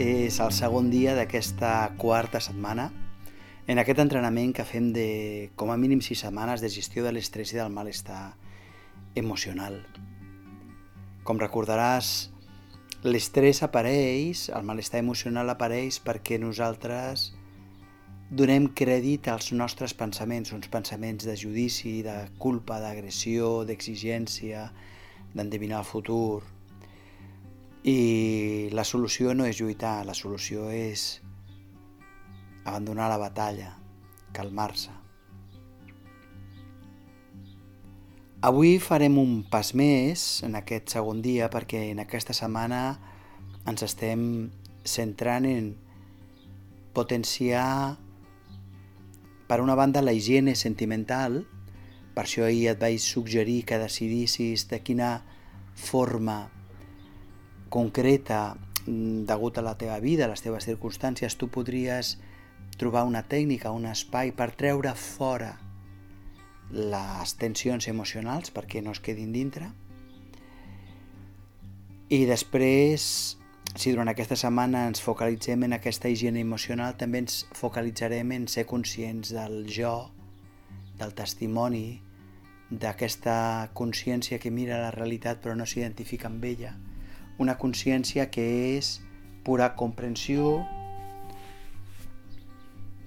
és el segon dia d'aquesta quarta setmana en aquest entrenament que fem de com a mínim sis setmanes de gestió de l'estrès i del malestar emocional. Com recordaràs, l'estrès apareix, el malestar emocional apareix perquè nosaltres donem crèdit als nostres pensaments, uns pensaments de judici, de culpa, d'agressió, d'exigència, d'endevinar el futur, i la solució no és lluitar, la solució és abandonar la batalla, calmar-se. Avui farem un pas més en aquest segon dia perquè en aquesta setmana ens estem centrant en potenciar per una banda la higiene sentimental, per això ahir et vaig suggerir que decidissis de quina forma concreta mm, degut a la teva vida, a les teves circumstàncies, tu podries trobar una tècnica, un espai per treure fora les tensions emocionals perquè no es quedin dintre. I després, si durant aquesta setmana ens focalitzem en aquesta higiene emocional, també ens focalitzarem en ser conscients del jo, del testimoni, d'aquesta consciència que mira la realitat però no s'identifica amb ella, una consciència que és pura comprensió,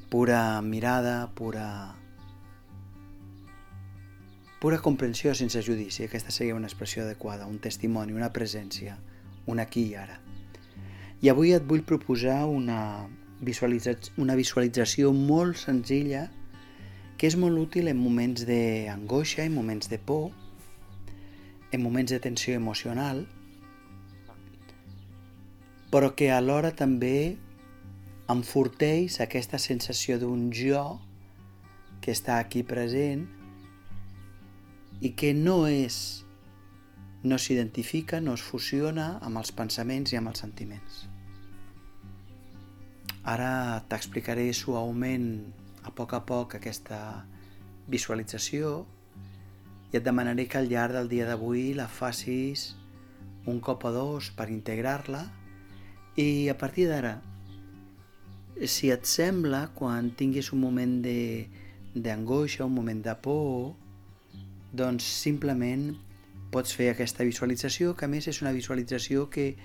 pura mirada, pura pura comprensió sense judici. Aquesta seria una expressió adequada, un testimoni, una presència, un aquí i ara. I avui et vull proposar una, visualització, una visualització molt senzilla que és molt útil en moments d'angoixa, en moments de por, en moments de tensió emocional, però que alhora també enforteix aquesta sensació d'un jo que està aquí present i que no és, no s'identifica, no es fusiona amb els pensaments i amb els sentiments. Ara t'explicaré suaument, a poc a poc, aquesta visualització i et demanaré que al llarg del dia d'avui la facis un cop o dos per integrar-la i a partir d'ara, si et sembla, quan tinguis un moment d'angoixa, un moment de por, doncs simplement pots fer aquesta visualització, que a més és una visualització que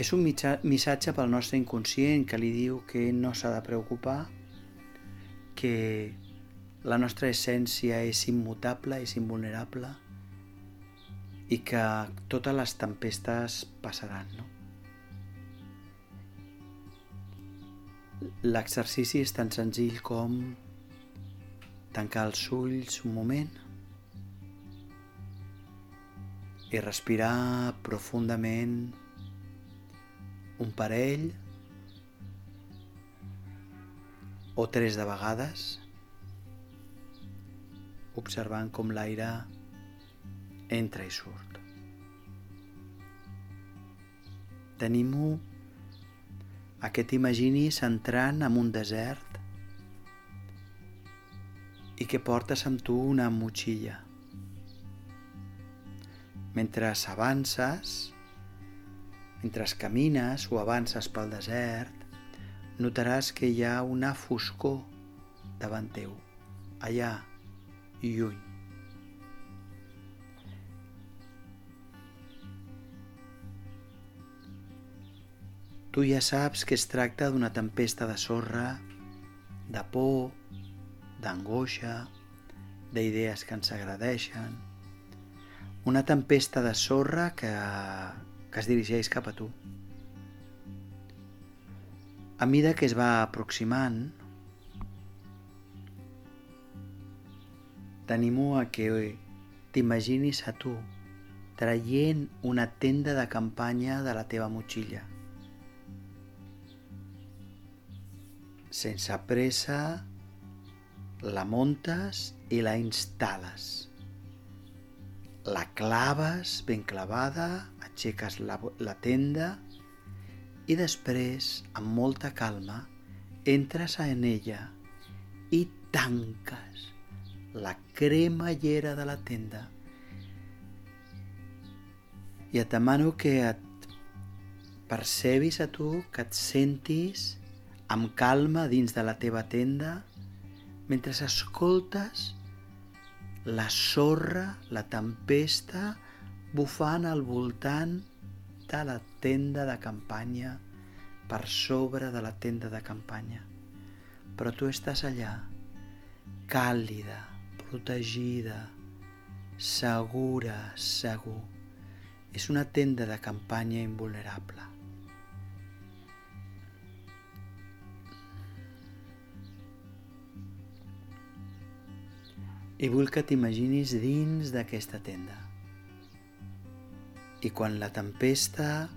és un missatge pel nostre inconscient que li diu que no s'ha de preocupar, que la nostra essència és immutable, és invulnerable i que totes les tempestes passaran. No? L'exercici és tan senzill com tancar els ulls un moment i respirar profundament un parell o tres de vegades observant com l'aire entra i surt. Tenim-ho a que t'imaginis entrant en un desert i que portes amb tu una motxilla. Mentre avances, mentre camines o avances pel desert, notaràs que hi ha una foscor davant teu, allà, lluny. Tu ja saps que es tracta d'una tempesta de sorra, de por, d'angoixa, d'idees que ens agradeixen. Una tempesta de sorra que, que es dirigeix cap a tu. A mida que es va aproximant, t'animo a que t'imaginis a tu traient una tenda de campanya de la teva motxilla sense pressa, la montes i la instal·les. La claves ben clavada, aixeques la, la tenda i després, amb molta calma, entres en ella i tanques la cremallera de la tenda. I et demano que et percebis a tu que et sentis amb calma dins de la teva tenda mentre escoltes la sorra, la tempesta bufant al voltant de la tenda de campanya per sobre de la tenda de campanya. Però tu estàs allà, càlida, protegida, segura, segur. És una tenda de campanya invulnerable. I vull que t'imaginis dins d'aquesta tenda. I quan la tempesta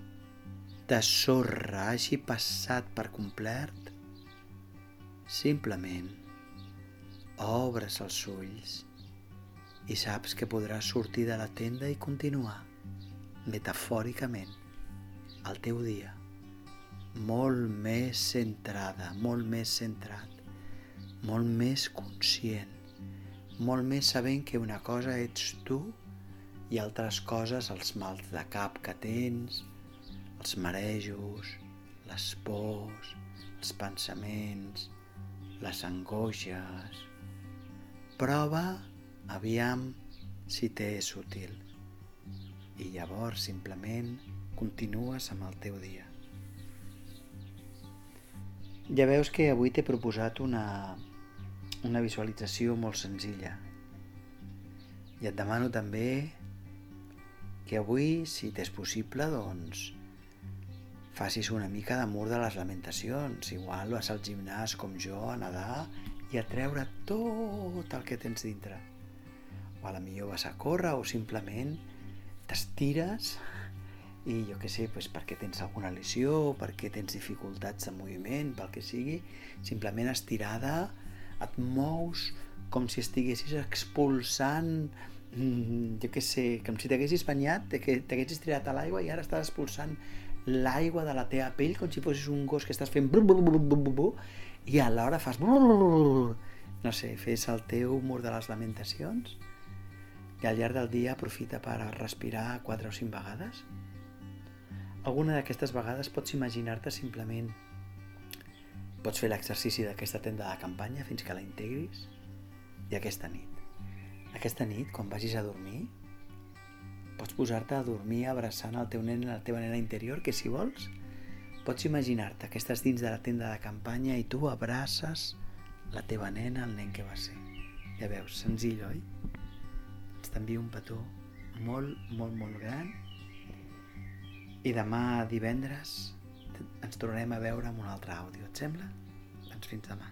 de sorra hagi passat per complet, simplement obres els ulls i saps que podràs sortir de la tenda i continuar, metafòricament, el teu dia, molt més centrada, molt més centrat, molt més conscient, molt més sabent que una cosa ets tu i altres coses els mals de cap que tens, els marejos, les pors, els pensaments, les angoixes. Prova, aviam, si t'és útil. I llavors simplement continues amb el teu dia. Ja veus que avui t'he proposat una, una visualització molt senzilla. I et demano també que avui, si t'és possible, doncs, facis una mica d'amor de les lamentacions. Igual vas al gimnàs com jo a nedar i a treure tot el que tens dintre. O a la millor vas a córrer o simplement t'estires i jo que sé, doncs perquè tens alguna lesió, perquè tens dificultats de moviment, pel que sigui, simplement estirada et mous com si estiguessis expulsant mm, jo que sé, com si t'haguessis banyat, que t'haguessis tirat a l'aigua i ara estàs expulsant l'aigua de la teva pell com si fossis un gos que estàs fent blu, blu, blu, blu, blu, i alhora fas no sé, fes el teu mur de les lamentacions i al llarg del dia aprofita per respirar quatre o cinc vegades alguna d'aquestes vegades pots imaginar-te simplement pots fer l'exercici d'aquesta tenda de campanya fins que la integris i aquesta nit aquesta nit quan vagis a dormir Pots posar-te a dormir abraçant el teu nen i la teva nena interior, que si vols, pots imaginar-te que estàs dins de la tenda de campanya i tu abraces la teva nena, el nen que va ser. Ja veus, senzill, oi? Ens t'envio un petó molt, molt, molt gran i demà divendres ens tornarem a veure amb un altre àudio, et sembla? Doncs fins demà.